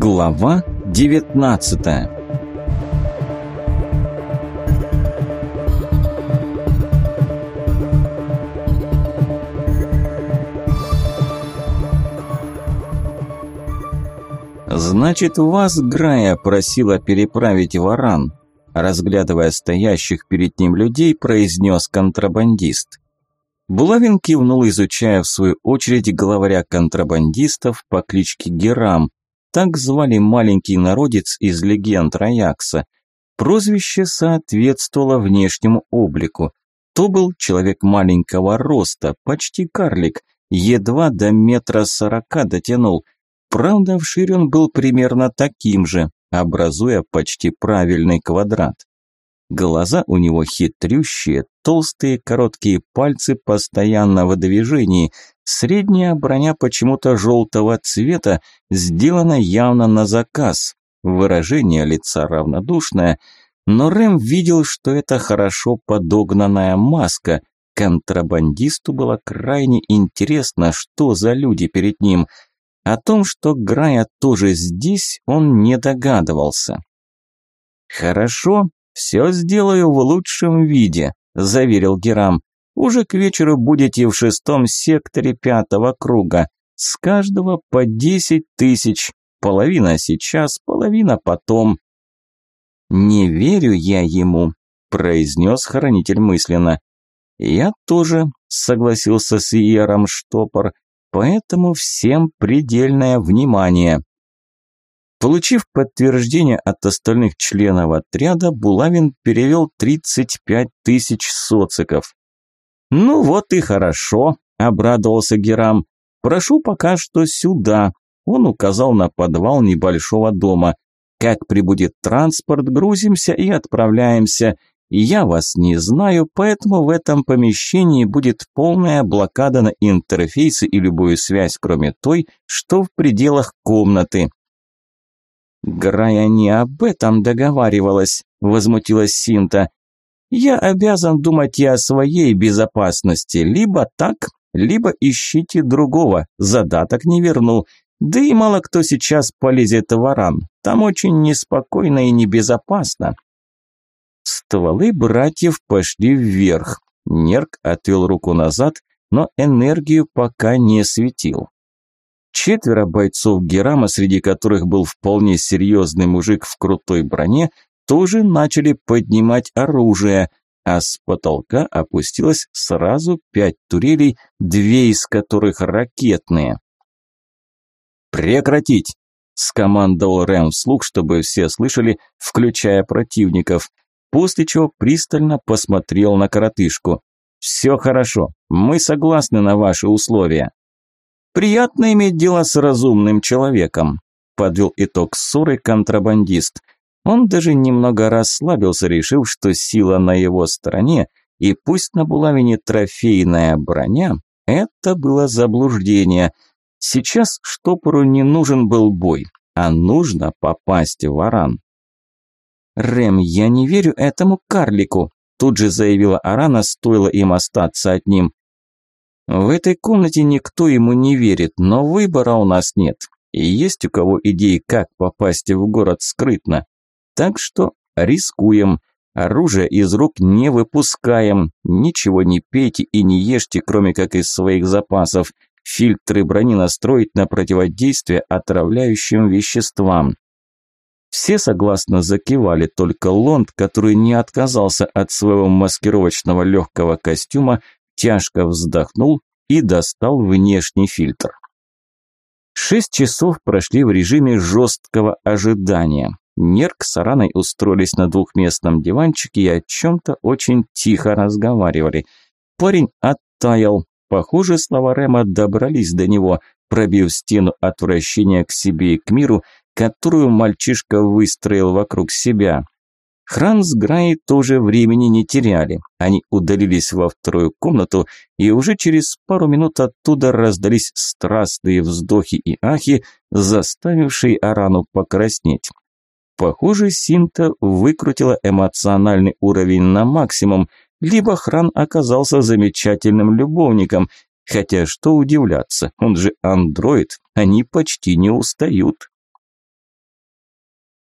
Глава 19. Значит, вас Грая просила переправить варан, разглядывая стоящих перед ним людей, произнес контрабандист. Булавин кивнул, изучая в свою очередь главаря контрабандистов по кличке Герам, так звали маленький народец из легенд Раякса. Прозвище соответствовало внешнему облику. То был человек маленького роста, почти карлик, едва до метра сорока дотянул. Правда, вширь он был примерно таким же, образуя почти правильный квадрат. Глаза у него хитрющие, толстые короткие пальцы постоянно в движении, Средняя броня почему-то желтого цвета, сделана явно на заказ. Выражение лица равнодушное, но Рэм видел, что это хорошо подогнанная маска. Контрабандисту было крайне интересно, что за люди перед ним. О том, что Грая тоже здесь, он не догадывался. «Хорошо, все сделаю в лучшем виде», – заверил Герам. Уже к вечеру будете в шестом секторе пятого круга. С каждого по десять тысяч. Половина сейчас, половина потом. «Не верю я ему», – произнес хранитель мысленно. «Я тоже», – согласился с Иером Штопор, – «поэтому всем предельное внимание». Получив подтверждение от остальных членов отряда, Булавин перевел 35 тысяч социков. «Ну вот и хорошо», – обрадовался Герам. «Прошу пока что сюда». Он указал на подвал небольшого дома. «Как прибудет транспорт, грузимся и отправляемся. Я вас не знаю, поэтому в этом помещении будет полная блокада на интерфейсы и любую связь, кроме той, что в пределах комнаты». «Грая а не об этом договаривалась», – возмутилась Синта. Я обязан думать и о своей безопасности. Либо так, либо ищите другого, задаток не вернул, Да и мало кто сейчас полезет в Аран. Там очень неспокойно и небезопасно. Стволы братьев пошли вверх. Нерк отвел руку назад, но энергию пока не светил. Четверо бойцов Герама, среди которых был вполне серьезный мужик в крутой броне, тоже начали поднимать оружие, а с потолка опустилось сразу пять турелей, две из которых ракетные. «Прекратить!» – скомандовал Рэм вслух, чтобы все слышали, включая противников, после чего пристально посмотрел на коротышку. «Все хорошо, мы согласны на ваши условия». «Приятно иметь дело с разумным человеком», – подвел итог ссоры контрабандист – он даже немного расслабился, решив, что сила на его стороне, и пусть на булавине трофейная броня, это было заблуждение. Сейчас штопору не нужен был бой, а нужно попасть в Аран. «Рэм, я не верю этому карлику», – тут же заявила Арана, стоило им остаться от ним. «В этой комнате никто ему не верит, но выбора у нас нет. И есть у кого идеи, как попасть в город скрытно. Так что рискуем. Оружие из рук не выпускаем. Ничего не пейте и не ешьте, кроме как из своих запасов. Фильтры брони настроить на противодействие отравляющим веществам. Все согласно закивали, только Лонд, который не отказался от своего маскировочного легкого костюма, тяжко вздохнул и достал внешний фильтр. Шесть часов прошли в режиме жесткого ожидания. Нерк с Араной устроились на двухместном диванчике и о чем-то очень тихо разговаривали. Парень оттаял. Похоже, слова Рема добрались до него, пробив стену отвращения к себе и к миру, которую мальчишка выстроил вокруг себя. Хран с Граей тоже времени не теряли. Они удалились во вторую комнату, и уже через пару минут оттуда раздались страстные вздохи и ахи, заставившие Арану покраснеть. Похоже, Синта выкрутила эмоциональный уровень на максимум, либо Хран оказался замечательным любовником, хотя что удивляться, он же андроид, они почти не устают.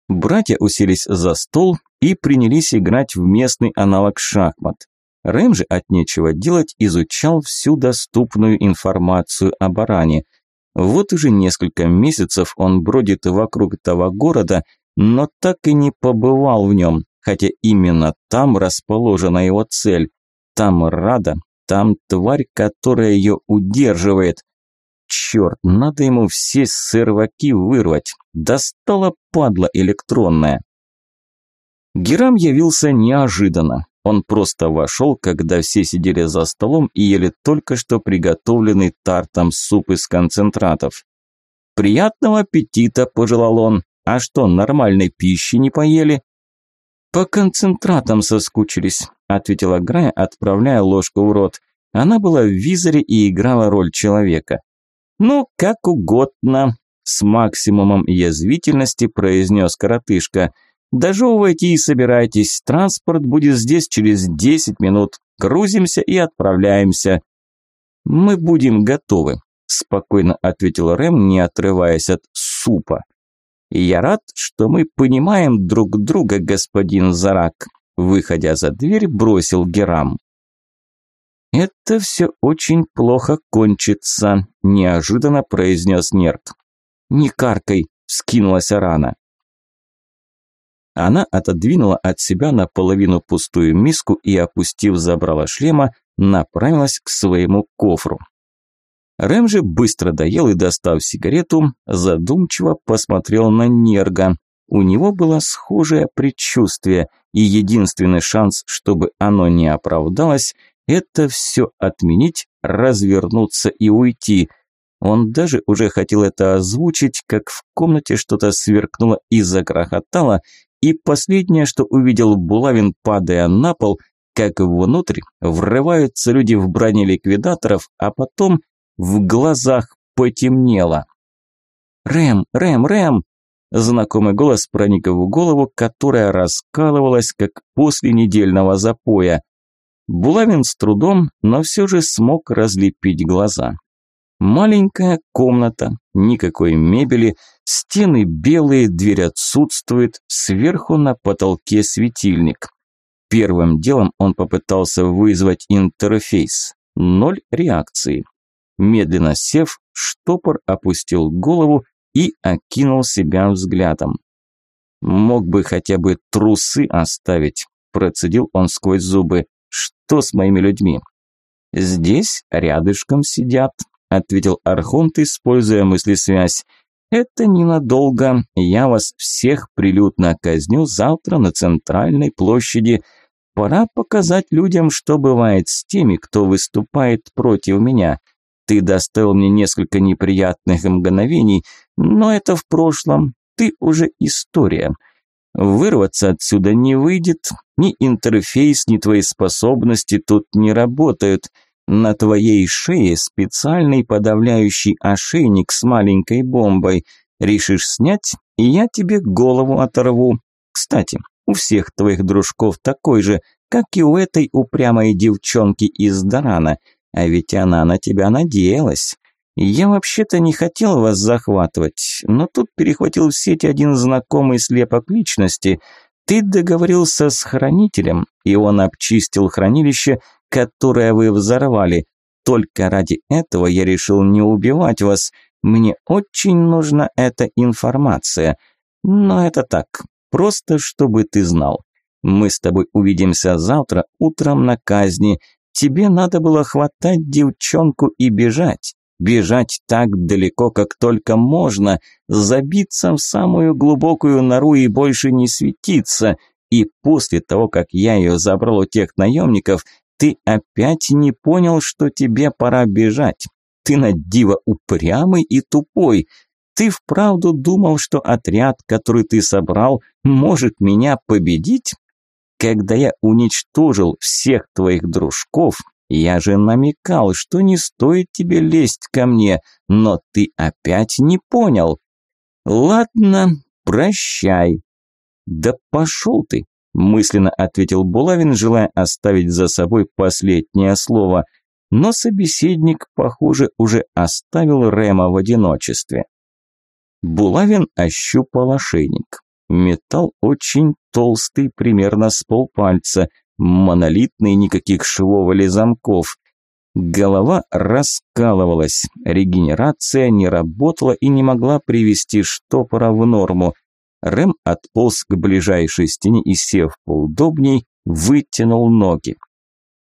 Братья уселись за стол и принялись играть в местный аналог шахмат. Рэм же от нечего делать изучал всю доступную информацию о баране. Вот уже несколько месяцев он бродит вокруг того города – но так и не побывал в нем, хотя именно там расположена его цель. Там Рада, там тварь, которая ее удерживает. Черт, надо ему все серваки вырвать. Достала падла электронная. Герам явился неожиданно. Он просто вошел, когда все сидели за столом и ели только что приготовленный тартом суп из концентратов. «Приятного аппетита!» – пожелал он. А что, нормальной пищи не поели? По концентратам соскучились, ответила Грая, отправляя ложку в рот. Она была в визоре и играла роль человека. Ну, как угодно, с максимумом язвительности произнес коротышка. Дожевывайте и собирайтесь, транспорт будет здесь через 10 минут. Грузимся и отправляемся. Мы будем готовы, спокойно ответил Рэм, не отрываясь от супа. Я рад, что мы понимаем друг друга, господин Зарак», – выходя за дверь, бросил Герам. «Это все очень плохо кончится», – неожиданно произнес Нерт. «Не каркай», – вскинулась Арана. Она отодвинула от себя наполовину пустую миску и, опустив забрала шлема, направилась к своему кофру. Рэм же быстро доел и, достав сигарету, задумчиво посмотрел на Нерга. У него было схожее предчувствие, и единственный шанс, чтобы оно не оправдалось, это все отменить, развернуться и уйти. Он даже уже хотел это озвучить, как в комнате что-то сверкнуло и загрохотало, и последнее, что увидел Булавин, падая на пол, как внутрь врываются люди в броне ликвидаторов, а потом в глазах потемнело. «Рэм, Рэм, Рэм!» Знакомый голос проник в голову, которая раскалывалась, как после недельного запоя. Булавин с трудом, но все же смог разлепить глаза. Маленькая комната, никакой мебели, стены белые, дверь отсутствует, сверху на потолке светильник. Первым делом он попытался вызвать интерфейс. Ноль реакции. Медленно сев, штопор опустил голову и окинул себя взглядом. «Мог бы хотя бы трусы оставить», – процедил он сквозь зубы. «Что с моими людьми?» «Здесь рядышком сидят», – ответил Архонт, используя мыслесвязь. «Это ненадолго. Я вас всех прилюдно казню завтра на центральной площади. Пора показать людям, что бывает с теми, кто выступает против меня. Ты доставил мне несколько неприятных мгновений, но это в прошлом. Ты уже история. Вырваться отсюда не выйдет. Ни интерфейс, ни твои способности тут не работают. На твоей шее специальный подавляющий ошейник с маленькой бомбой. Решишь снять, и я тебе голову оторву. Кстати, у всех твоих дружков такой же, как и у этой упрямой девчонки из Дарана – а ведь она на тебя надеялась. Я вообще-то не хотел вас захватывать, но тут перехватил в сеть один знакомый слепок личности. Ты договорился с хранителем, и он обчистил хранилище, которое вы взорвали. Только ради этого я решил не убивать вас. Мне очень нужна эта информация. Но это так, просто чтобы ты знал. Мы с тобой увидимся завтра утром на казни. Тебе надо было хватать девчонку и бежать. Бежать так далеко, как только можно, забиться в самую глубокую нору и больше не светиться. И после того, как я ее забрал у тех наемников, ты опять не понял, что тебе пора бежать. Ты на диво упрямый и тупой. Ты вправду думал, что отряд, который ты собрал, может меня победить? Когда я уничтожил всех твоих дружков, я же намекал, что не стоит тебе лезть ко мне, но ты опять не понял. Ладно, прощай. Да пошел ты, мысленно ответил Булавин, желая оставить за собой последнее слово. Но собеседник, похоже, уже оставил Рема в одиночестве. Булавин ощупал ошейник. Металл очень толстый, примерно с полпальца, монолитный, никаких швов или замков. Голова раскалывалась, регенерация не работала и не могла привести штопора в норму. Рэм отполз к ближайшей стене и, сев поудобней, вытянул ноги.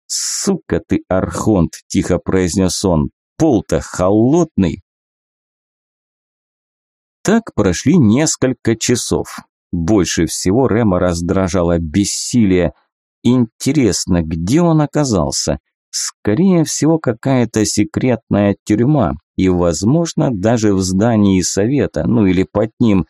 «Сука ты, Архонт!» – тихо произнес он. «Пол-то холодный!» Так прошли несколько часов. Больше всего Рема раздражало бессилие. Интересно, где он оказался? Скорее всего, какая-то секретная тюрьма, и, возможно, даже в здании совета, ну или под ним.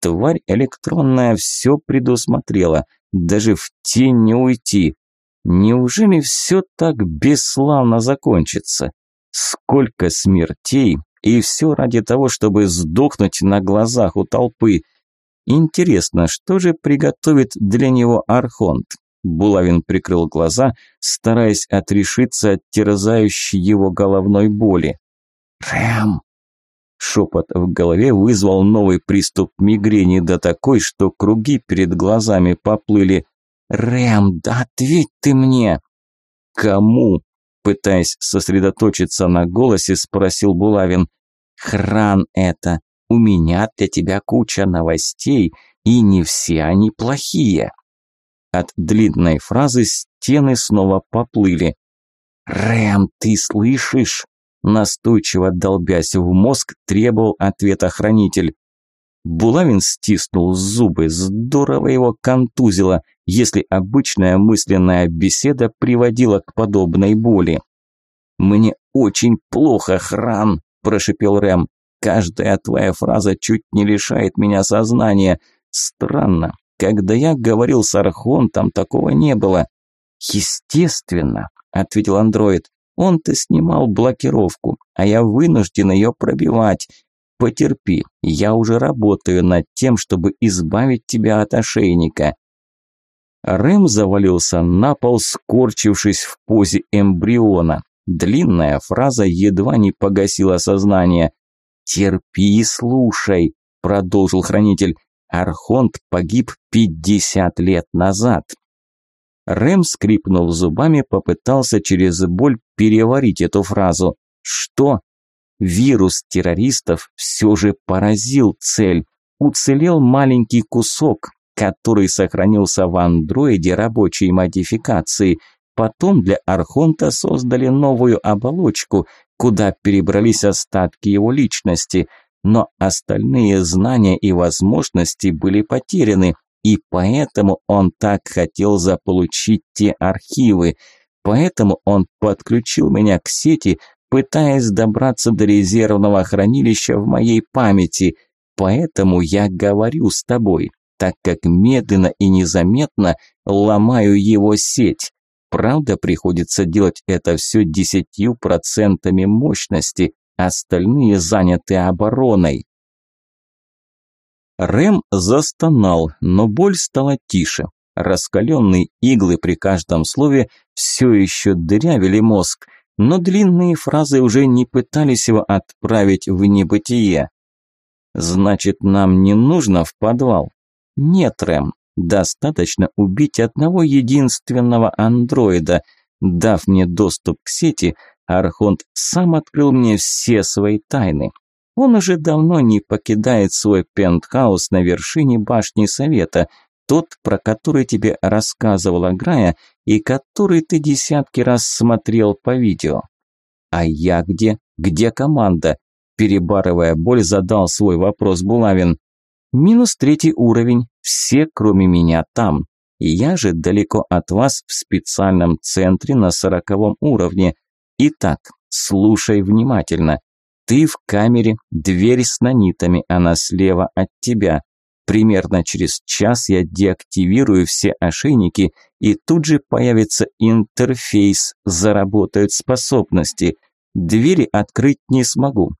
Тварь электронная все предусмотрела, даже в тень не уйти. Неужели все так бесславно закончится? Сколько смертей и все ради того, чтобы сдохнуть на глазах у толпы. Интересно, что же приготовит для него Архонт? Булавин прикрыл глаза, стараясь отрешиться от терзающей его головной боли. «Рэм!» Шепот в голове вызвал новый приступ мигрени, да такой, что круги перед глазами поплыли. «Рэм, да ответь ты мне!» «Кому?» Пытаясь сосредоточиться на голосе, спросил Булавин. Хран это, у меня для тебя куча новостей, и не все они плохие. От длинной фразы стены снова поплыли. «Рэм, ты слышишь?» Настойчиво долбясь в мозг, требовал ответа хранитель. Булавин стиснул зубы, здорово его контузило, если обычная мысленная беседа приводила к подобной боли. «Мне очень плохо, Хран!» прошипел Рэм. «Каждая твоя фраза чуть не лишает меня сознания. Странно. Когда я говорил с Архонтом, такого не было». «Естественно», – ответил андроид. «Он-то снимал блокировку, а я вынужден ее пробивать. Потерпи, я уже работаю над тем, чтобы избавить тебя от ошейника». Рэм завалился на пол, скорчившись в позе эмбриона. Длинная фраза едва не погасила сознание. «Терпи и слушай», – продолжил хранитель. «Архонт погиб 50 лет назад». Рэм, скрипнул зубами, попытался через боль переварить эту фразу. «Что?» Вирус террористов все же поразил цель. Уцелел маленький кусок, который сохранился в андроиде рабочей модификации – Потом для Архонта создали новую оболочку, куда перебрались остатки его личности, но остальные знания и возможности были потеряны, и поэтому он так хотел заполучить те архивы. Поэтому он подключил меня к сети, пытаясь добраться до резервного хранилища в моей памяти. Поэтому я говорю с тобой, так как медленно и незаметно ломаю его сеть. Правда, приходится делать это все 10% мощности, остальные заняты обороной. Рэм застонал, но боль стала тише. Раскаленные иглы при каждом слове все еще дырявили мозг, но длинные фразы уже не пытались его отправить в небытие. «Значит, нам не нужно в подвал?» «Нет, Рэм, Достаточно убить одного единственного андроида. Дав мне доступ к сети, Архонт сам открыл мне все свои тайны. Он уже давно не покидает свой пентхаус на вершине башни Совета, тот, про который тебе рассказывала Грая и который ты десятки раз смотрел по видео. А я где? Где команда? Перебарывая боль, задал свой вопрос Булавин. Минус третий уровень, все кроме меня там. И я же далеко от вас в специальном центре на сороковом уровне. Итак, слушай внимательно. Ты в камере, дверь с нанитами, она слева от тебя. Примерно через час я деактивирую все ошейники, и тут же появится интерфейс, заработают способности. Двери открыть не смогу.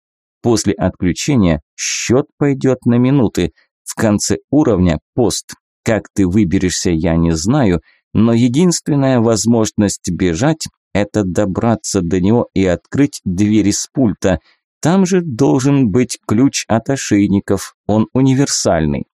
После отключения счет пойдет на минуты – в конце уровня пост. Как ты выберешься, я не знаю, но единственная возможность бежать – это добраться до него и открыть двери с пульта. Там же должен быть ключ от ошейников, он универсальный.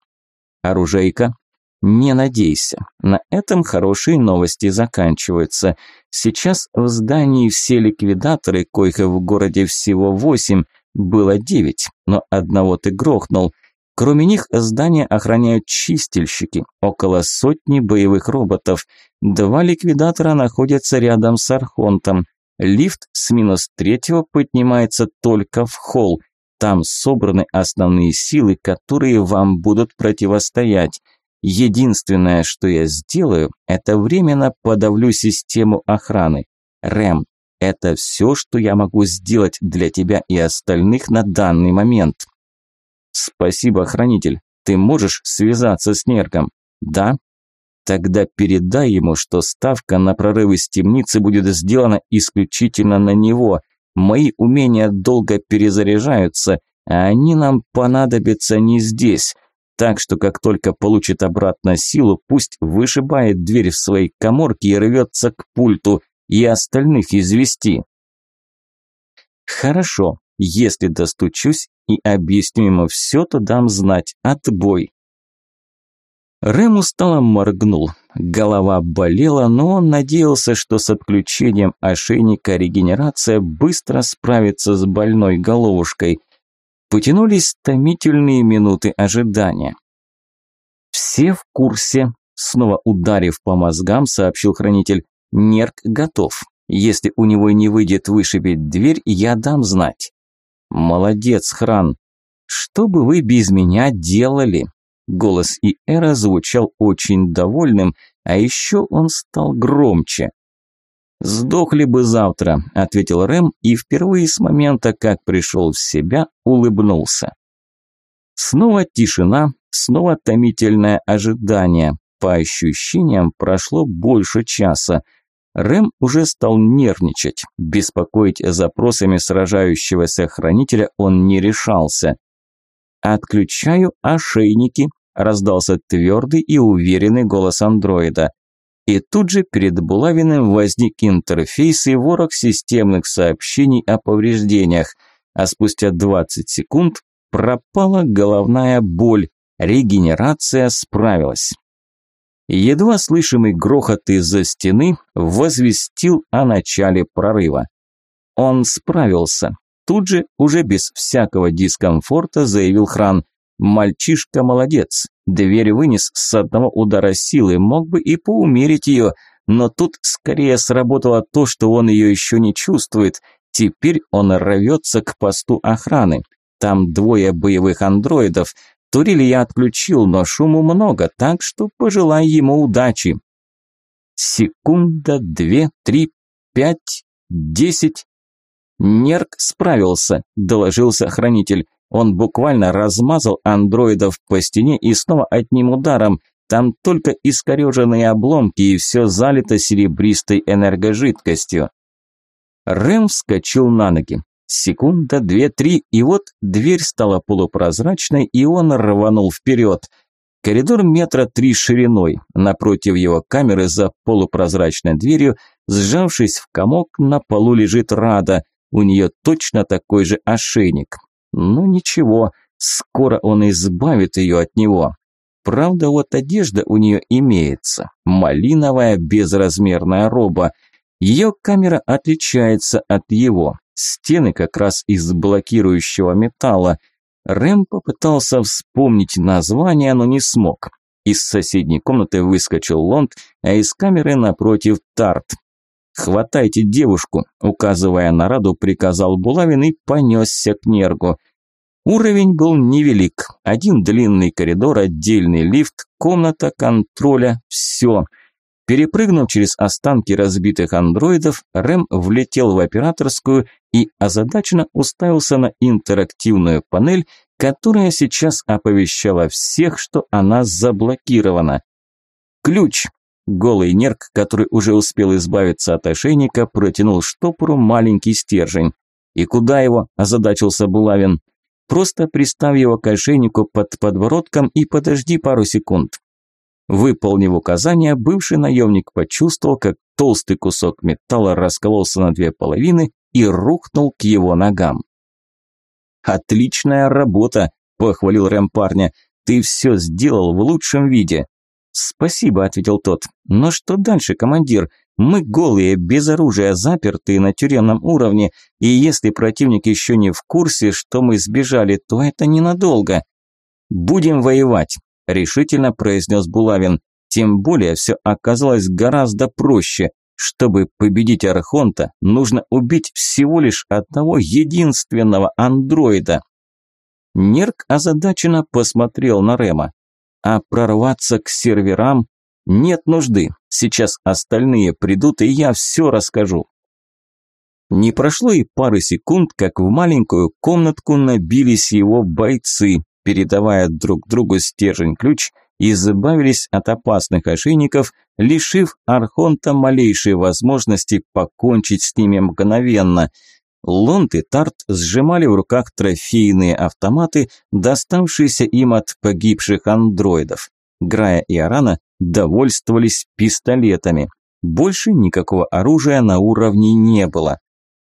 Оружейка, не надейся. На этом хорошие новости заканчиваются. Сейчас в здании все ликвидаторы, коих в городе всего восемь, было девять, но одного ты грохнул. Кроме них здание охраняют чистильщики, около сотни боевых роботов. Два ликвидатора находятся рядом с Архонтом. Лифт с минус третьего поднимается только в холл. Там собраны основные силы, которые вам будут противостоять. Единственное, что я сделаю, это временно подавлю систему охраны. Рэм, это все, что я могу сделать для тебя и остальных на данный момент. «Спасибо, хранитель. Ты можешь связаться с Нерком?» «Да?» «Тогда передай ему, что ставка на прорывы из темницы будет сделана исключительно на него. Мои умения долго перезаряжаются, а они нам понадобятся не здесь. Так что, как только получит обратно силу, пусть вышибает дверь в своей коморке и рвется к пульту, и остальных извести». «Хорошо», если достучусь и объясню ему все, то дам знать отбой. Рэм устало моргнул. Голова болела, но он надеялся, что с отключением ошейника регенерация быстро справится с больной головушкой. Потянулись томительные минуты ожидания. «Все в курсе», – снова ударив по мозгам, сообщил хранитель. «Нерк готов. Если у него не выйдет вышибить дверь, я дам знать». «Молодец, Хран! Что бы вы без меня делали?» Голос Иэра звучал очень довольным, а еще он стал громче. «Сдохли бы завтра», – ответил Рэм и впервые с момента, как пришел в себя, улыбнулся. Снова тишина, снова томительное ожидание. По ощущениям прошло больше часа. Рэм уже стал нервничать. Беспокоить запросами сражающегося хранителя он не решался. «Отключаю ошейники», – раздался твердый и уверенный голос андроида. И тут же перед Булавиным возник интерфейс и ворог системных сообщений о повреждениях, а спустя 20 секунд пропала головная боль, регенерация справилась. Едва слышимый грохот из-за стены возвестил о начале прорыва. Он справился. Тут же, уже без всякого дискомфорта, заявил Хран. «Мальчишка молодец. Дверь вынес с одного удара силы, мог бы и поумерить ее, но тут скорее сработало то, что он ее еще не чувствует. Теперь он рвется к посту охраны. Там двое боевых андроидов – Турили я отключил, но шуму много, так что пожелай ему удачи. Секунда, две, три, пять, десять. Нерк справился, доложился хранитель. Он буквально размазал андроидов по стене и снова одним ударом. Там только искореженные обломки и все залито серебристой энергожидкостью. Рэм вскочил на ноги. Секунда, две, три, и вот дверь стала полупрозрачной, и он рванул вперед. Коридор метра три шириной. Напротив его камеры за полупрозрачной дверью, сжавшись в комок, на полу лежит Рада. У нее точно такой же ошейник. Но ничего, скоро он избавит ее от него. Правда, вот одежда у нее имеется. Малиновая безразмерная роба. Ее камера отличается от его. Стены как раз из блокирующего металла. Рэм попытался вспомнить название, но не смог. Из соседней комнаты выскочил Лонд, а из камеры напротив Тарт. «Хватайте девушку», – указывая на Раду, приказал Булавин и понесся к Нергу. Уровень был невелик. Один длинный коридор, отдельный лифт, комната контроля – все – Перепрыгнув через останки разбитых андроидов, Рэм влетел в операторскую и озадаченно уставился на интерактивную панель, которая сейчас оповещала всех, что она заблокирована. «Ключ!» Голый нерк, который уже успел избавиться от ошейника, протянул штопору маленький стержень. «И куда его?» – озадачился Булавин. «Просто приставь его к ошейнику под подбородком и подожди пару секунд. Выполнив указание, бывший наемник почувствовал, как толстый кусок металла раскололся на две половины и рухнул к его ногам. «Отличная работа!» – похвалил Рэм парня. «Ты все сделал в лучшем виде!» «Спасибо», – ответил тот. «Но что дальше, командир? Мы голые, без оружия, запертые на тюремном уровне, и если противник еще не в курсе, что мы сбежали, то это ненадолго. Будем воевать!» – решительно произнес Булавин. «Тем более все оказалось гораздо проще. Чтобы победить Архонта, нужно убить всего лишь одного единственного андроида». Нерк озадаченно посмотрел на Рема. «А прорваться к серверам? Нет нужды. Сейчас остальные придут, и я все расскажу». Не прошло и пары секунд, как в маленькую комнатку набились его бойцы, передавая друг другу стержень-ключ, избавились от опасных ошейников, лишив Архонта малейшей возможности покончить с ними мгновенно. Лонд и Тарт сжимали в руках трофейные автоматы, доставшиеся им от погибших андроидов. Грая и Арана довольствовались пистолетами. Больше никакого оружия на уровне не было.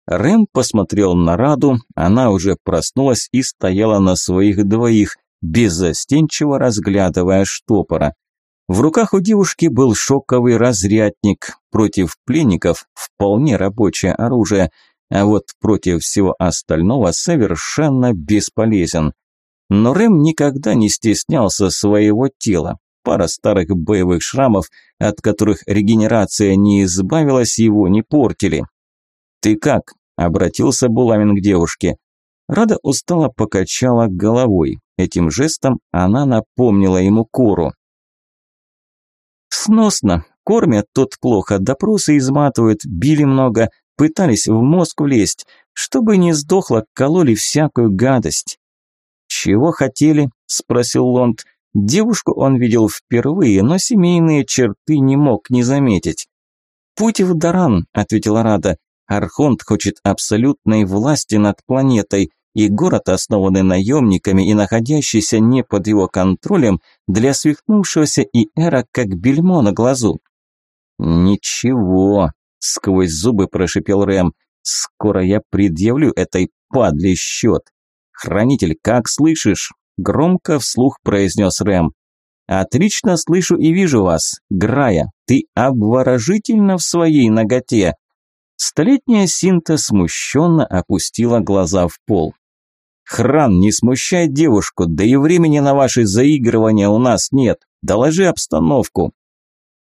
Рэм посмотрел на Раду, она уже проснулась и стояла на своих двоих, беззастенчиво разглядывая штопора. В руках у девушки был шоковый разрядник, против пленников вполне рабочее оружие, а вот против всего остального совершенно бесполезен. Но Рэм никогда не стеснялся своего тела. Пара старых боевых шрамов, от которых регенерация не избавилась, его не портили. «Ты как?» – обратился Булавин к девушке. Рада устало покачала головой. Этим жестом она напомнила ему кору. «Сносно. Кормят тут плохо, допросы изматывают, били много, пытались в мозг влезть. Чтобы не сдохло, кололи всякую гадость». «Чего хотели?» – спросил Лонд. Девушку он видел впервые, но семейные черты не мог не заметить. «Путь в Даран», – ответила Рада. Архонт хочет абсолютной власти над планетой, и город, основанный наемниками и находящийся не под его контролем, для свихнувшегося и эра как бельмо на глазу. «Ничего», – сквозь зубы прошипел Рэм, – «скоро я предъявлю этой падле счет». «Хранитель, как слышишь?» – громко вслух произнес Рэм. «Отлично слышу и вижу вас, Грая, ты обворожительно в своей ноготе!» Столетняя Синта смущенно опустила глаза в пол. «Хран, не смущай девушку, да и времени на ваши заигрывания у нас нет. Доложи обстановку».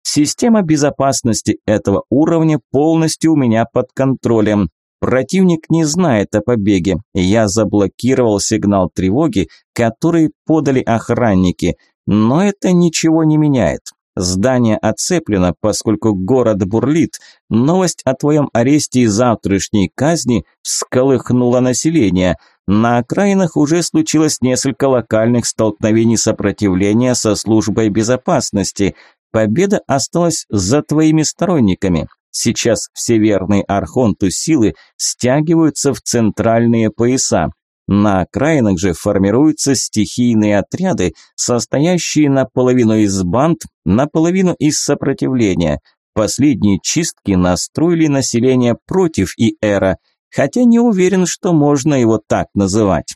«Система безопасности этого уровня полностью у меня под контролем. Противник не знает о побеге. Я заблокировал сигнал тревоги, который подали охранники, но это ничего не меняет. Здание оцеплено, поскольку город бурлит. Новость о твоем аресте и завтрашней казни всколыхнула население. На окраинах уже случилось несколько локальных столкновений сопротивления со службой безопасности. Победа осталась за твоими сторонниками. Сейчас все верные Архонту силы стягиваются в центральные пояса. На окраинах же формируются стихийные отряды, состоящие наполовину из банд, наполовину из сопротивления. Последние чистки настроили население против Иэра, хотя не уверен, что можно его так называть.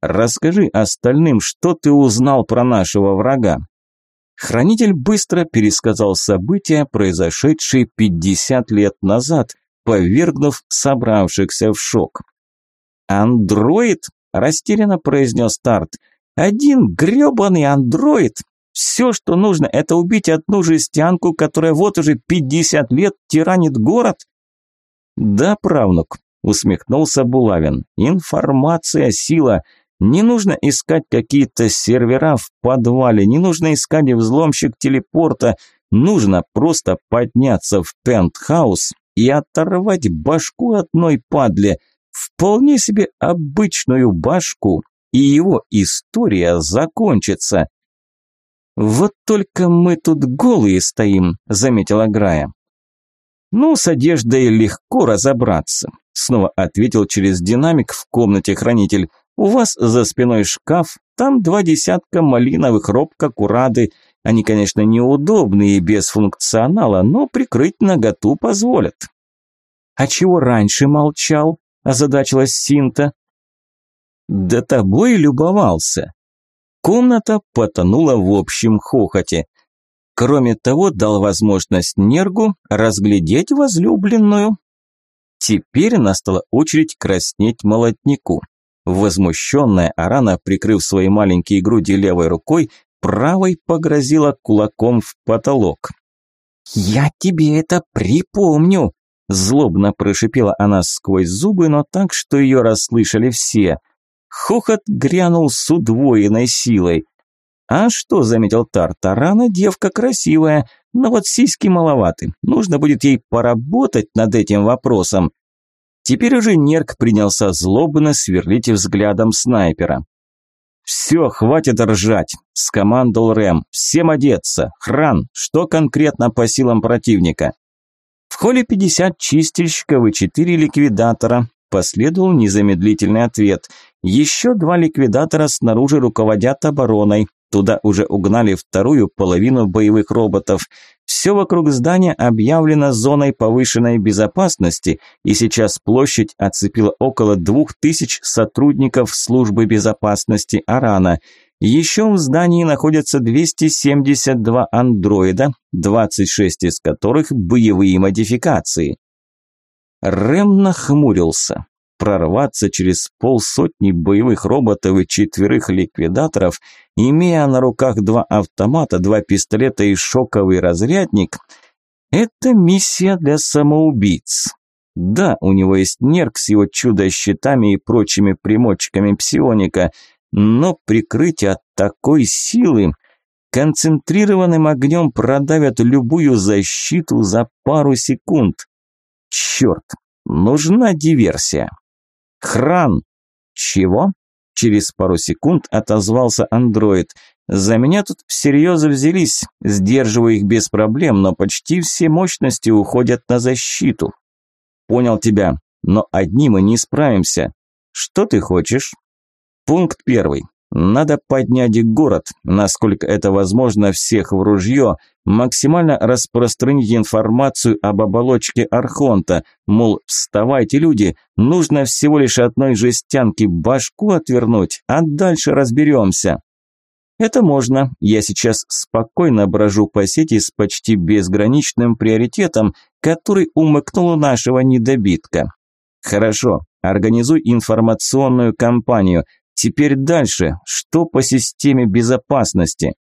Расскажи остальным, что ты узнал про нашего врага. Хранитель быстро пересказал события, произошедшие 50 лет назад, повергнув собравшихся в шок. «Андроид?» – растерянно произнес Тарт. «Один грёбаный андроид! Все, что нужно, это убить одну жестянку, которая вот уже 50 лет тиранит город!» «Да, правнук», – усмехнулся Булавин. «Информация – сила!» Не нужно искать какие-то сервера в подвале, не нужно искать взломщик телепорта, нужно просто подняться в пентхаус и оторвать башку одной падле – вполне себе обычную башку, и его история закончится. «Вот только мы тут голые стоим», – заметила Грая. «Ну, с одеждой легко разобраться», – снова ответил через динамик в комнате хранитель. «У вас за спиной шкаф, там два десятка малиновых роб курады. Они, конечно, неудобные и без функционала, но прикрыть наготу позволят». «А чего раньше молчал?» озадачилась Синта. «Да тобой любовался». Комната потонула в общем хохоте. Кроме того, дал возможность Нергу разглядеть возлюбленную. Теперь настала очередь краснеть молотнику. Возмущенная Арана, прикрыв свои маленькие груди левой рукой, правой погрозила кулаком в потолок. «Я тебе это припомню!» Злобно прошипела она сквозь зубы, но так, что ее расслышали все. Хохот грянул с удвоенной силой. «А что?» – заметил Тартарана, девка красивая, но вот сиськи маловаты. Нужно будет ей поработать над этим вопросом. Теперь уже Нерк принялся злобно сверлить взглядом снайпера. «Все, хватит ржать!» – скомандовал Рэм. «Всем одеться! Хран! Что конкретно по силам противника?» В холле 50 чистильщиков и 4 ликвидатора. Последовал незамедлительный ответ. Еще два ликвидатора снаружи руководят обороной. Туда уже угнали вторую половину боевых роботов. Все вокруг здания объявлено зоной повышенной безопасности, и сейчас площадь оцепила около двух тысяч сотрудников службы безопасности Арана – еще в здании находятся 272 андроида, 26 из которых – боевые модификации. Рэм нахмурился. Прорваться через полсотни боевых роботов и четверых ликвидаторов, имея на руках два автомата, два пистолета и шоковый разрядник – это миссия для самоубийц. Да, у него есть нерк с его чудо-щитами и прочими примочками псионика – но прикрытие от такой силы концентрированным огнем продавят любую защиту за пару секунд. Черт, нужна диверсия. Хран! Чего? Через пару секунд отозвался андроид. За меня тут всерьез взялись, сдерживаю их без проблем, но почти все мощности уходят на защиту. Понял тебя, но одни мы не справимся. Что ты хочешь? Пункт первый. Надо поднять город, насколько это возможно, всех в ружье, максимально распространить информацию об оболочке Архонта, мол, вставайте, люди, нужно всего лишь одной жестянки башку отвернуть, а дальше разберемся. Это можно, я сейчас спокойно брожу по сети с почти безграничным приоритетом, который умыкнул нашего недобитка. Хорошо, Организуй информационную кампанию, Теперь дальше. Что по системе безопасности?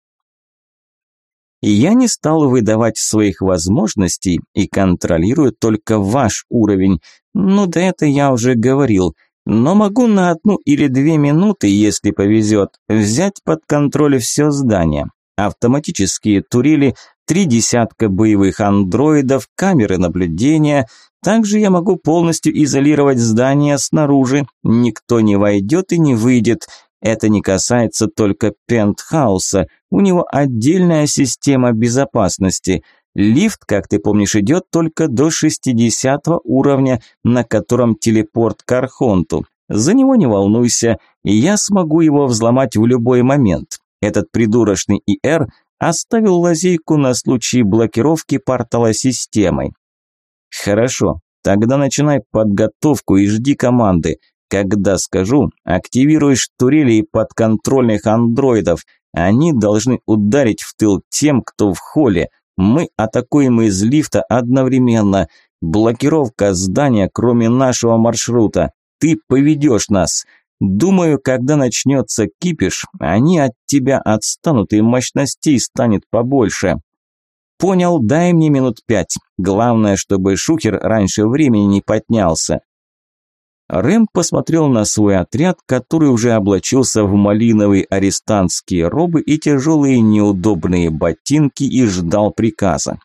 Я не стал выдавать своих возможностей и контролирую только ваш уровень. Ну да это я уже говорил. Но могу на одну или две минуты, если повезет, взять под контроль все здание. Автоматические турели, три десятка боевых андроидов, камеры наблюдения. Также я могу полностью изолировать здание снаружи. Никто не войдет и не выйдет. Это не касается только пентхауса. У него отдельная система безопасности. Лифт, как ты помнишь, идет только до 60 уровня, на котором телепорт к Архонту. За него не волнуйся, я смогу его взломать в любой момент. Этот придурочный ИР оставил лазейку на случай блокировки портала системой. Хорошо, тогда начинай подготовку и жди команды. Когда скажу, активируешь турели подконтрольных андроидов. Они должны ударить в тыл тем, кто в холле. Мы атакуем из лифта одновременно. Блокировка здания, кроме нашего маршрута. Ты поведешь нас. Думаю, когда начнется кипиш, они от тебя отстанут и мощностей станет побольше. Понял, дай мне минут пять. Главное, чтобы шухер раньше времени не поднялся. Рэм посмотрел на свой отряд, который уже облачился в малиновые арестантские робы и тяжелые неудобные ботинки и ждал приказа.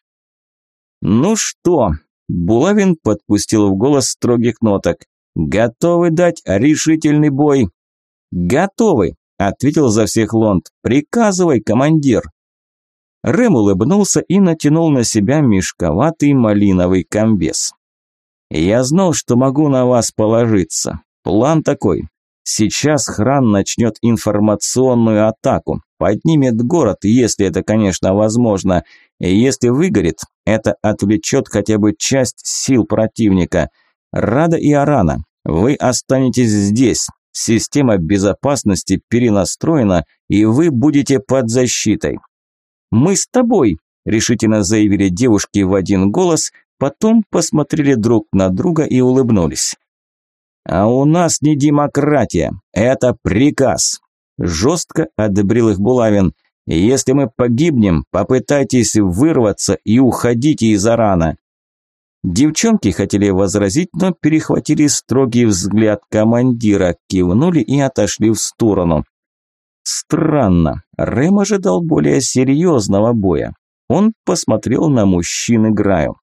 «Ну что?» – Булавин подпустил в голос строгих ноток. «Готовы дать решительный бой?» «Готовы», – ответил за всех Лонд. «Приказывай, командир». Рэм улыбнулся и натянул на себя мешковатый малиновый комбез. «Я знал, что могу на вас положиться. План такой. Сейчас Хран начнет информационную атаку, поднимет город, если это, конечно, возможно. И если выгорит, это отвлечет хотя бы часть сил противника». Рада и Арана, вы останетесь здесь. Система безопасности перенастроена, и вы будете под защитой. Мы с тобой, решительно заявили девушки в один голос, потом посмотрели друг на друга и улыбнулись. А у нас не демократия, это приказ, жестко одобрил их Булавин. Если мы погибнем, попытайтесь вырваться и уходите из Арана. Девчонки хотели возразить, но перехватили строгий взгляд командира, кивнули и отошли в сторону. Странно, Рэм ожидал более серьезного боя. Он посмотрел на мужчин и Граю.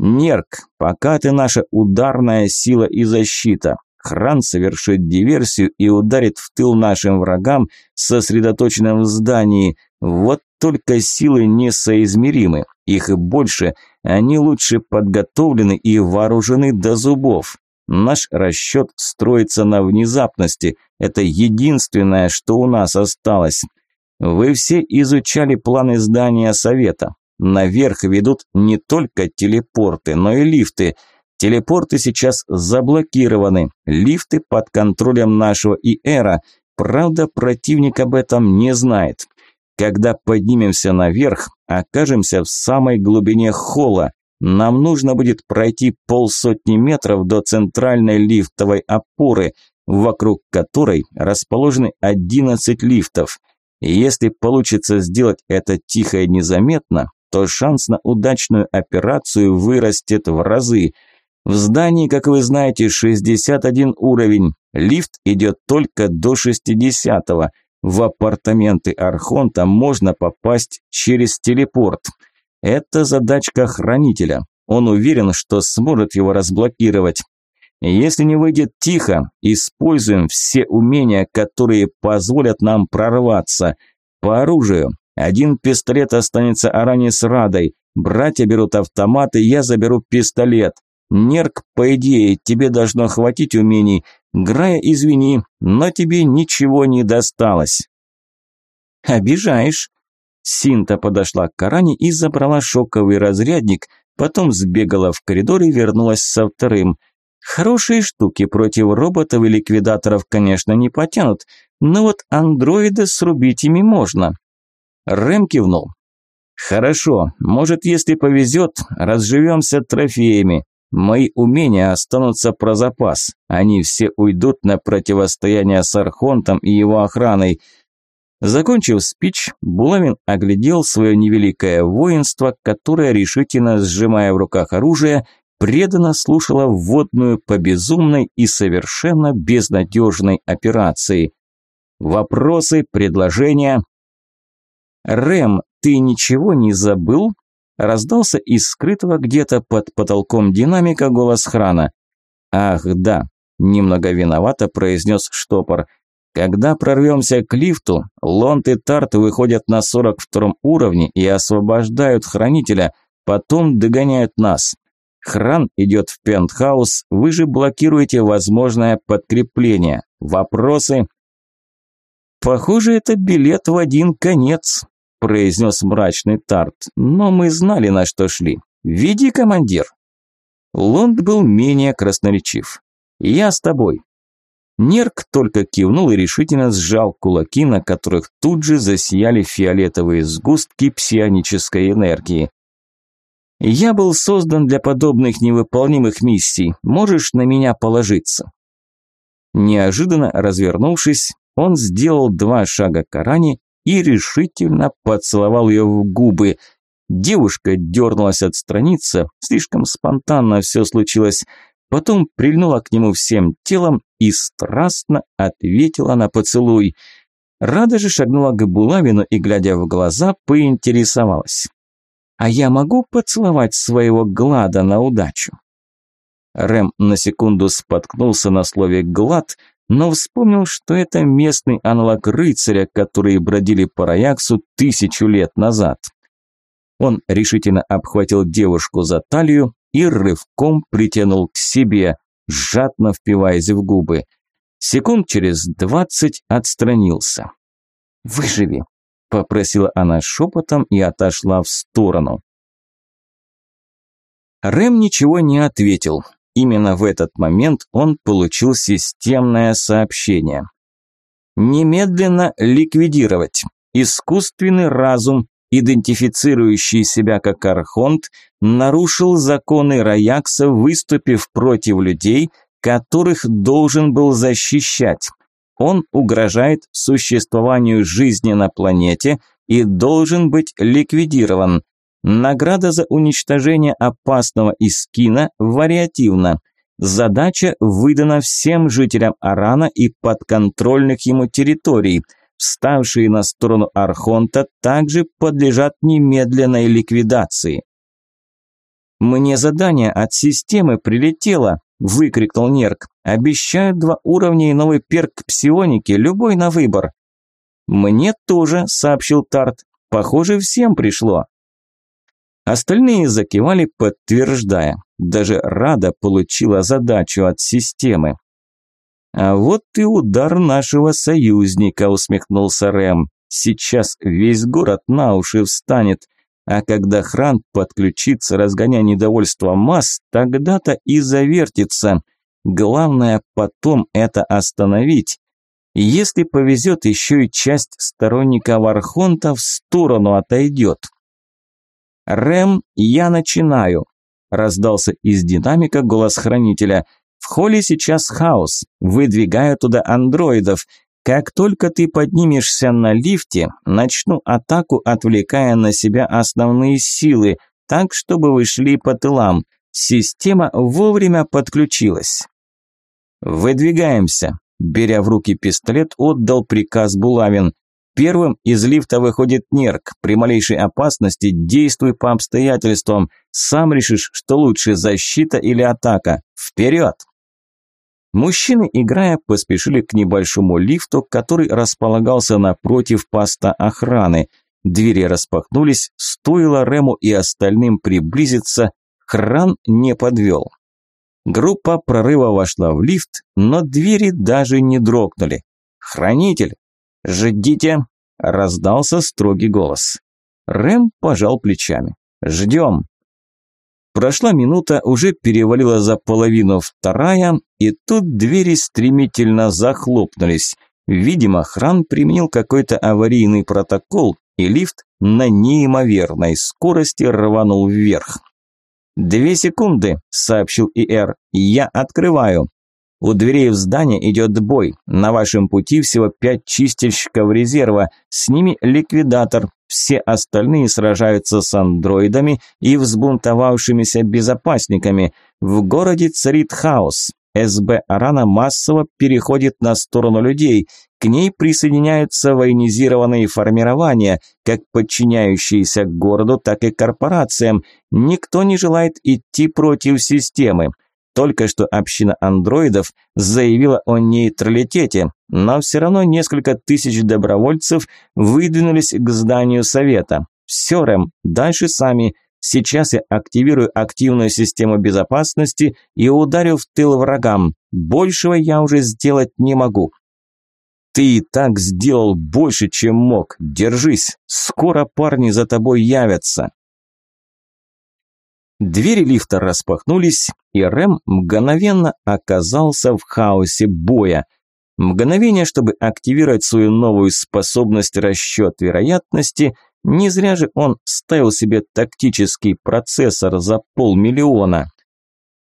«Нерк, пока ты наша ударная сила и защита. Хран совершит диверсию и ударит в тыл нашим врагам, сосредоточенным в здании. Вот только силы несоизмеримы, их и больше, они лучше подготовлены и вооружены до зубов. Наш расчет строится на внезапности, это единственное, что у нас осталось. Вы все изучали планы здания Совета. Наверх ведут не только телепорты, но и лифты. Телепорты сейчас заблокированы, лифты под контролем нашего ИЭРа, правда противник об этом не знает. Когда поднимемся наверх, окажемся в самой глубине холла. Нам нужно будет пройти полсотни метров до центральной лифтовой опоры, вокруг которой расположены 11 лифтов. И если получится сделать это тихо и незаметно, то шанс на удачную операцию вырастет в разы. В здании, как вы знаете, 61 уровень. Лифт идет только до 60-го. В апартаменты Архонта можно попасть через телепорт. Это задачка хранителя. Он уверен, что сможет его разблокировать. Если не выйдет тихо, используем все умения, которые позволят нам прорваться. По оружию. Один пистолет останется Аране с Радой. Братья берут автоматы, я заберу пистолет. Нерк, по идее, тебе должно хватить умений, Грая, извини, но тебе ничего не досталось. Обижаешь. Синта подошла к Каране и забрала шоковый разрядник, потом сбегала в коридор и вернулась со вторым. Хорошие штуки против роботов и ликвидаторов, конечно, не потянут, но вот андроида срубить ими можно. Рэм кивнул. «Хорошо, может, если повезет, разживемся трофеями. Мои умения останутся про запас. Они все уйдут на противостояние с Архонтом и его охраной. Закончив спич, Булавин оглядел свое невеликое воинство, которое, решительно сжимая в руках оружие, преданно слушало вводную по безумной и совершенно безнадежной операции. Вопросы, предложения. «Рэм, ты ничего не забыл?» раздался из скрытого где-то под потолком динамика голос храна. «Ах, да», – немного виновато произнес штопор. «Когда прорвемся к лифту, Лонд и Тарт выходят на 42-м уровне и освобождают хранителя, потом догоняют нас. Хран идет в пентхаус, вы же блокируете возможное подкрепление. Вопросы?» «Похоже, это билет в один конец», – произнес мрачный Тарт. «Но мы знали, на что шли. Веди, командир!» Лунд был менее красноречив. «Я с тобой!» Нерк только кивнул и решительно сжал кулаки, на которых тут же засияли фиолетовые сгустки псионической энергии. «Я был создан для подобных невыполнимых миссий. Можешь на меня положиться?» Неожиданно развернувшись, он сделал два шага к Аране и решительно поцеловал ее в губы. Девушка дернулась от страницы, слишком спонтанно все случилось. Потом прильнула к нему всем телом и страстно ответила на поцелуй. Рада же шагнула к Булавину и, глядя в глаза, поинтересовалась. «А я могу поцеловать своего Глада на удачу?» Рэм на секунду споткнулся на слове «глад», но вспомнил, что это местный аналог рыцаря, которые бродили по Раяксу тысячу лет назад. Он решительно обхватил девушку за талию и рывком притянул к себе, жадно впиваясь в губы. Секунд через двадцать отстранился. «Выживи!» – попросила она шепотом и отошла в сторону. Рэм ничего не ответил. Именно в этот момент он получил системное сообщение. Немедленно ликвидировать. Искусственный разум, идентифицирующий себя как архонт, нарушил законы Раякса, выступив против людей, которых должен был защищать. Он угрожает существованию жизни на планете и должен быть ликвидирован. Награда за уничтожение опасного искина вариативна. Задача выдана всем жителям Арана и подконтрольных ему территорий. Вставшие на сторону Архонта также подлежат немедленной ликвидации. «Мне задание от системы прилетело», – выкрикнул Нерк. «Обещают два уровня и новый перк к любой на выбор». «Мне тоже», – сообщил Тарт. «Похоже, всем пришло». Остальные закивали, подтверждая. Даже Рада получила задачу от системы. «А вот и удар нашего союзника», – усмехнулся Рэм. «Сейчас весь город на уши встанет. А когда Хран подключится, разгоняя недовольство масс, тогда-то и завертится. Главное потом это остановить. Если повезет, еще и часть сторонников Архонта в сторону отойдет». «Рэм, я начинаю!» – раздался из динамика голос хранителя. «В холле сейчас хаос. Выдвигаю туда андроидов. Как только ты поднимешься на лифте, начну атаку, отвлекая на себя основные силы, так, чтобы вы шли по тылам. Система вовремя подключилась. Выдвигаемся. Беря в руки пистолет, отдал приказ Булавин. Первым из лифта выходит Нерк. При малейшей опасности действуй по обстоятельствам. Сам решишь, что лучше защита или атака. Вперед! Мужчины, играя, поспешили к небольшому лифту, который располагался напротив паста охраны. Двери распахнулись, стоило Рему и остальным приблизиться, Хран не подвел. Группа прорыва вошла в лифт, но двери даже не дрогнули. «Хранитель!» «Ждите!» – раздался строгий голос. Рэм пожал плечами. «Ждем!» Прошла минута, уже перевалила за половину вторая, и тут двери стремительно захлопнулись. Видимо, хран применил какой-то аварийный протокол, и лифт на неимоверной скорости рванул вверх. «Две секунды», – сообщил ИР, – «я открываю». У дверей в здание идет бой. На вашем пути всего пять чистильщиков резерва. С ними ликвидатор. Все остальные сражаются с андроидами и взбунтовавшимися безопасниками. В городе царит хаос. СБ Арана массово переходит на сторону людей. К ней присоединяются военизированные формирования, как подчиняющиеся городу, так и корпорациям. Никто не желает идти против системы. Только что община андроидов заявила о нейтралитете, но все равно несколько тысяч добровольцев выдвинулись к зданию совета. Все, Рэм, дальше сами. Сейчас я активирую активную систему безопасности и ударю в тыл врагам. Большего я уже сделать не могу. Ты и так сделал больше, чем мог. Держись, скоро парни за тобой явятся. Двери лифта распахнулись, и Рэм мгновенно оказался в хаосе боя. Мгновение, чтобы активировать свою новую способность расчет вероятности, не зря же он ставил себе тактический процессор за полмиллиона.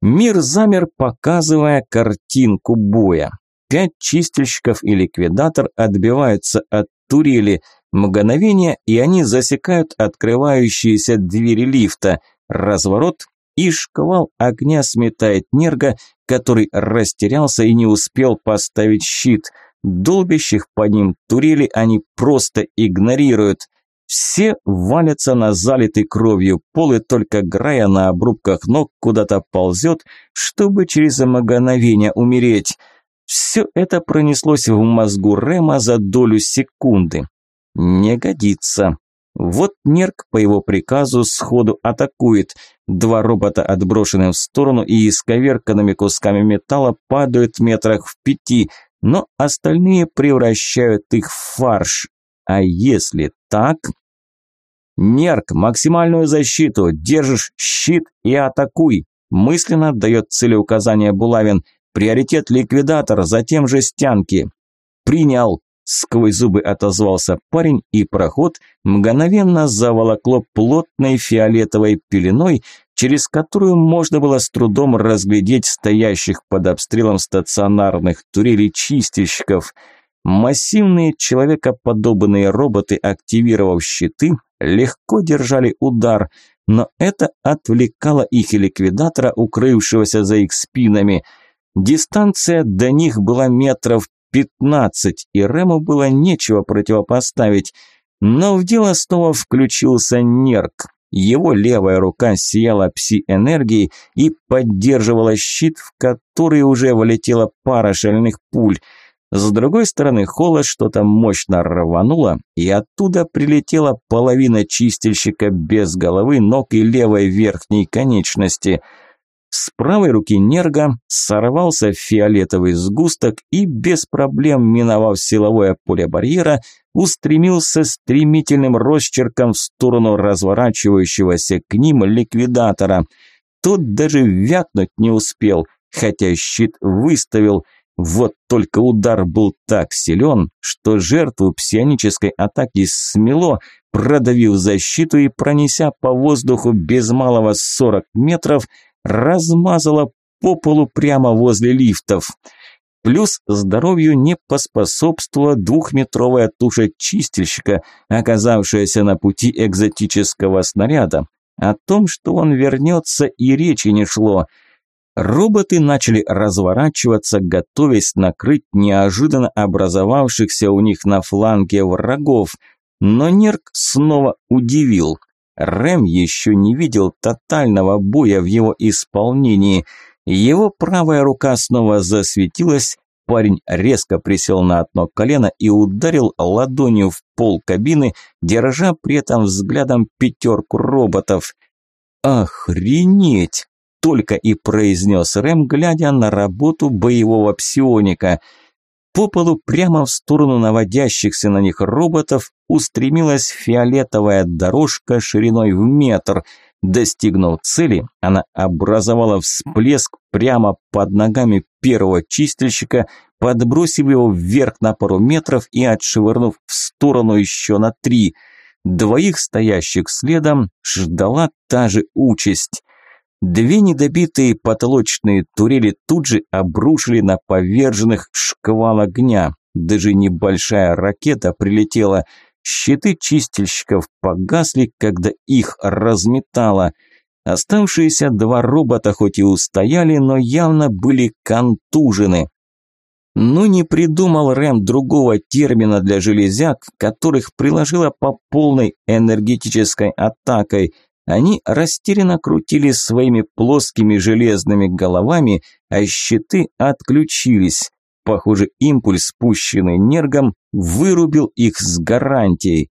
Мир замер, показывая картинку боя. Пять чистильщиков и ликвидатор отбиваются от турели. Мгновение, и они засекают открывающиеся двери лифта – разворот, и шквал огня сметает нерга, который растерялся и не успел поставить щит. Долбящих по ним турели они просто игнорируют. Все валятся на залитый кровью пол, и только Грая на обрубках ног куда-то ползет, чтобы через мгновение умереть. Все это пронеслось в мозгу Рема за долю секунды. Не годится. Вот Нерк по его приказу сходу атакует. Два робота отброшены в сторону и исковерканными кусками металла падают метрах в пяти, но остальные превращают их в фарш. А если так... «Нерк, максимальную защиту! Держишь щит и атакуй!» Мысленно дает целеуказание Булавин. «Приоритет ликвидатор, затем же стянки. «Принял!» сквозь зубы отозвался парень, и проход мгновенно заволокло плотной фиолетовой пеленой, через которую можно было с трудом разглядеть стоящих под обстрелом стационарных турелей чистильщиков. Массивные человекоподобные роботы, активировав щиты, легко держали удар, но это отвлекало их и ликвидатора, укрывшегося за их спинами – Дистанция до них была метров пятнадцать, и Рэму было нечего противопоставить. Но в дело снова включился нерк. Его левая рука сияла пси-энергией и поддерживала щит, в который уже влетела пара шальных пуль. С другой стороны холла что-то мощно рвануло, и оттуда прилетела половина чистильщика без головы, ног и левой верхней конечности – с правой руки нерга сорвался фиолетовый сгусток и, без проблем миновав силовое поле барьера, устремился стремительным росчерком в сторону разворачивающегося к ним ликвидатора. Тот даже вякнуть не успел, хотя щит выставил. Вот только удар был так силен, что жертву псионической атаки смело, продавив защиту и пронеся по воздуху без малого 40 метров – размазала по полу прямо возле лифтов. Плюс здоровью не поспособствовала двухметровая туша чистильщика, оказавшаяся на пути экзотического снаряда. О том, что он вернется, и речи не шло. Роботы начали разворачиваться, готовясь накрыть неожиданно образовавшихся у них на фланге врагов, но Нерк снова удивил – Рэм еще не видел тотального боя в его исполнении. Его правая рука снова засветилась, парень резко присел на одно колено и ударил ладонью в пол кабины, держа при этом взглядом пятерку роботов. «Охренеть!» – только и произнес Рэм, глядя на работу боевого псионика. По полу прямо в сторону наводящихся на них роботов устремилась фиолетовая дорожка шириной в метр. Достигнув цели, она образовала всплеск прямо под ногами первого чистильщика, подбросив его вверх на пару метров и отшвырнув в сторону еще на три. Двоих стоящих следом ждала та же участь. Две недобитые потолочные турели тут же обрушили на поверженных шквал огня. Даже небольшая ракета прилетела – Щиты чистильщиков погасли, когда их разметало. Оставшиеся два робота хоть и устояли, но явно были контужены. Но не придумал Рэм другого термина для железяк, которых приложила по полной энергетической атакой. Они растерянно крутили своими плоскими железными головами, а щиты отключились. Похоже, импульс, спущенный нергом, вырубил их с гарантией.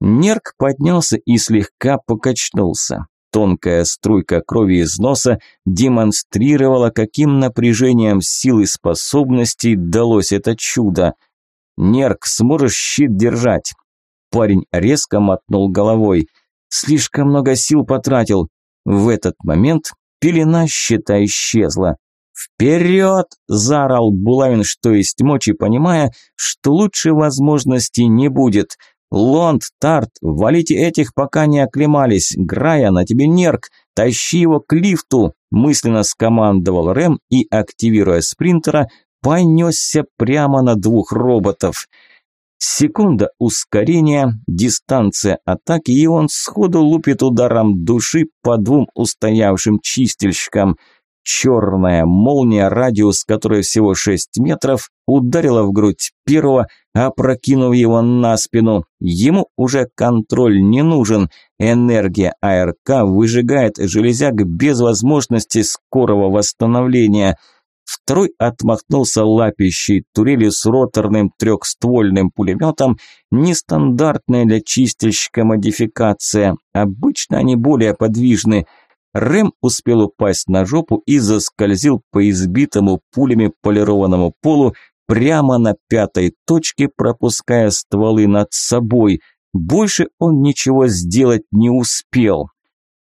Нерк поднялся и слегка покачнулся. Тонкая струйка крови из носа демонстрировала, каким напряжением сил и способностей далось это чудо. «Нерк, сможешь щит держать?» Парень резко мотнул головой. «Слишком много сил потратил». В этот момент пелена щита исчезла. «Вперед!» – заорал Булавин, что есть мочи, понимая, что лучше возможности не будет. «Лонд, Тарт, валите этих, пока не оклемались! Грая, на тебе нерк! Тащи его к лифту!» – мысленно скомандовал Рэм и, активируя спринтера, понесся прямо на двух роботов. Секунда ускорения, дистанция атаки, и он сходу лупит ударом души по двум устоявшим чистильщикам – Черная молния, радиус которой всего 6 метров, ударила в грудь первого, опрокинув его на спину. Ему уже контроль не нужен. Энергия АРК выжигает железяк без возможности скорого восстановления. Второй отмахнулся лапищей турели с роторным трехствольным пулеметом, нестандартная для чистильщика модификация. Обычно они более подвижны – Рэм успел упасть на жопу и заскользил по избитому пулями полированному полу прямо на пятой точке, пропуская стволы над собой. Больше он ничего сделать не успел.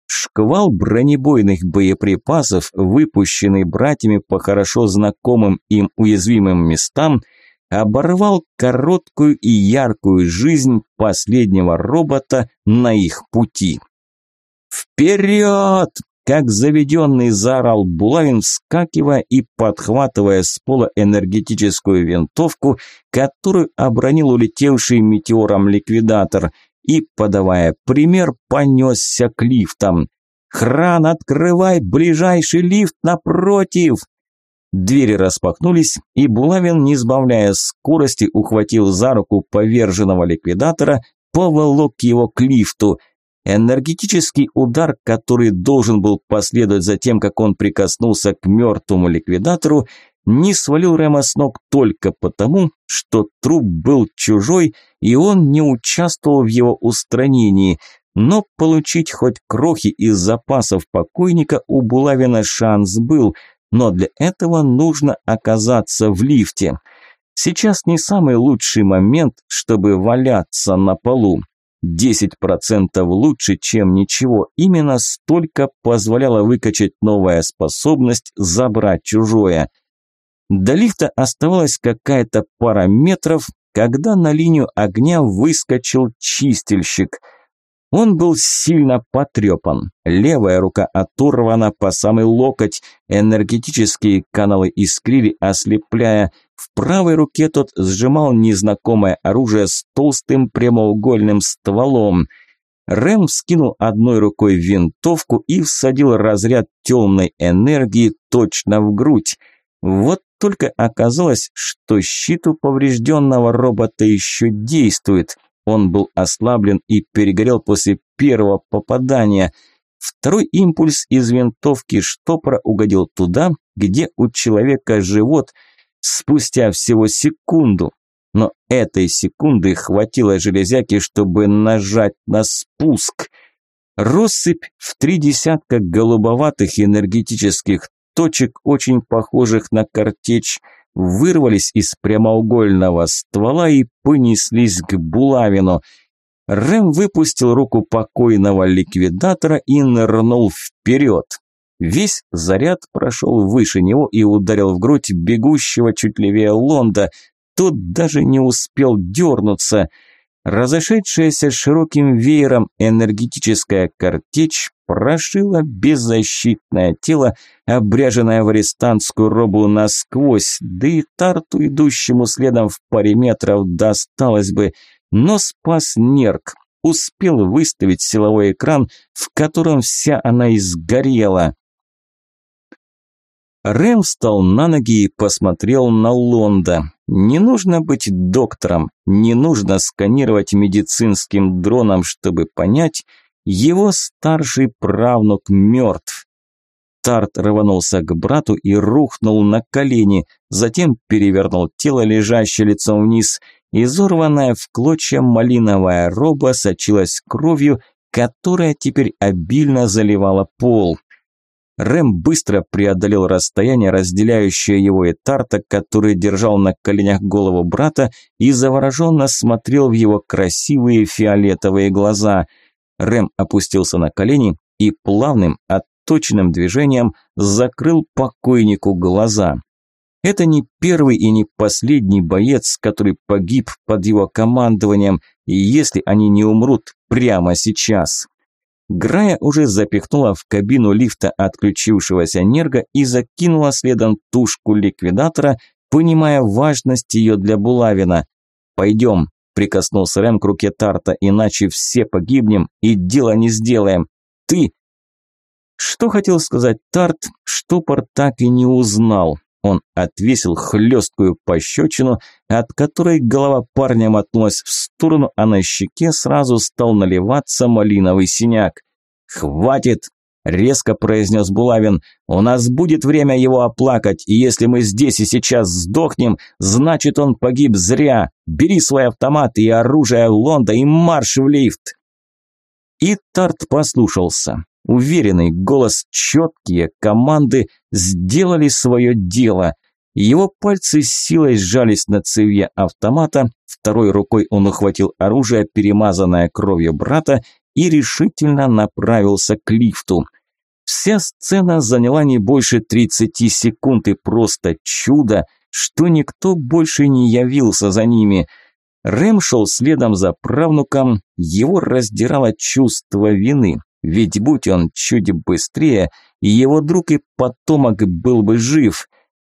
Шквал бронебойных боеприпасов, выпущенный братьями по хорошо знакомым им уязвимым местам, оборвал короткую и яркую жизнь последнего робота на их пути. «Вперед!» Как заведенный заорал Булавин, вскакивая и подхватывая с пола энергетическую винтовку, которую обронил улетевший метеором ликвидатор, и, подавая пример, понесся к лифтам. «Хран, открывай ближайший лифт напротив!» Двери распахнулись, и Булавин, не сбавляя скорости, ухватил за руку поверженного ликвидатора, поволок его к лифту – Энергетический удар, который должен был последовать за тем, как он прикоснулся к мертвому ликвидатору, не свалил Рема с ног только потому, что труп был чужой, и он не участвовал в его устранении, но получить хоть крохи из запасов покойника у Булавина шанс был, но для этого нужно оказаться в лифте. Сейчас не самый лучший момент, чтобы валяться на полу. 10% лучше, чем ничего. Именно столько позволяло выкачать новая способность забрать чужое. До лифта оставалась какая-то пара метров, когда на линию огня выскочил чистильщик. Он был сильно потрепан. Левая рука оторвана по самый локоть, энергетические каналы искрили, ослепляя – в правой руке тот сжимал незнакомое оружие с толстым прямоугольным стволом. Рэм вскинул одной рукой винтовку и всадил разряд темной энергии точно в грудь. Вот только оказалось, что щит у поврежденного робота еще действует. Он был ослаблен и перегорел после первого попадания. Второй импульс из винтовки штопора угодил туда, где у человека живот – спустя всего секунду. Но этой секунды хватило железяки, чтобы нажать на спуск. Россыпь в три десятка голубоватых энергетических точек, очень похожих на картечь, вырвались из прямоугольного ствола и понеслись к булавину. Рэм выпустил руку покойного ликвидатора и нырнул вперед. Весь заряд прошел выше него и ударил в грудь бегущего чуть левее Лонда. Тот даже не успел дернуться. Разошедшаяся широким веером энергетическая картечь прошила беззащитное тело, обряженное в арестантскую робу насквозь, да и тарту, идущему следом в паре метров, досталось бы. Но спас нерк, успел выставить силовой экран, в котором вся она изгорела. Рэм встал на ноги и посмотрел на Лонда. Не нужно быть доктором, не нужно сканировать медицинским дроном, чтобы понять, его старший правнук мертв. Тарт рванулся к брату и рухнул на колени, затем перевернул тело, лежащее лицом вниз. Изорванная в клочья малиновая роба сочилась кровью, которая теперь обильно заливала пол. Рэм быстро преодолел расстояние, разделяющее его и Тарта, который держал на коленях голову брата и завороженно смотрел в его красивые фиолетовые глаза. Рэм опустился на колени и плавным, отточенным движением закрыл покойнику глаза. Это не первый и не последний боец, который погиб под его командованием, и если они не умрут прямо сейчас. Грая уже запихнула в кабину лифта отключившегося нерга и закинула следом тушку ликвидатора, понимая важность ее для Булавина. «Пойдем», – прикоснулся Рэм к руке Тарта, – «иначе все погибнем и дело не сделаем. Ты...» Что хотел сказать Тарт, штопор так и не узнал. Он отвесил хлесткую пощечину, от которой голова парня мотнулась в сторону, а на щеке сразу стал наливаться малиновый синяк. «Хватит!» – резко произнес Булавин. «У нас будет время его оплакать, и если мы здесь и сейчас сдохнем, значит он погиб зря. Бери свой автомат и оружие Лонда и марш в лифт!» И Тарт послушался. Уверенный голос, четкие команды сделали свое дело. Его пальцы с силой сжались на цевье автомата, второй рукой он ухватил оружие, перемазанное кровью брата, и решительно направился к лифту. Вся сцена заняла не больше 30 секунд и просто чудо, что никто больше не явился за ними. Рэм шел следом за правнуком, его раздирало чувство вины. Ведь будь он чуть быстрее, и его друг и потомок был бы жив.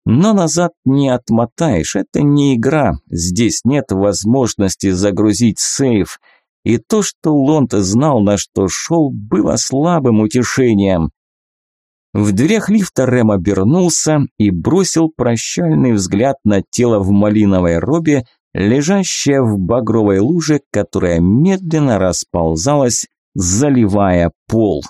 Но назад не отмотаешь, это не игра, здесь нет возможности загрузить сейф. И то, что Лонд знал, на что шел, было слабым утешением. В дверях лифта Рэм обернулся и бросил прощальный взгляд на тело в малиновой робе, лежащее в багровой луже, которая медленно расползалась, заливая пол.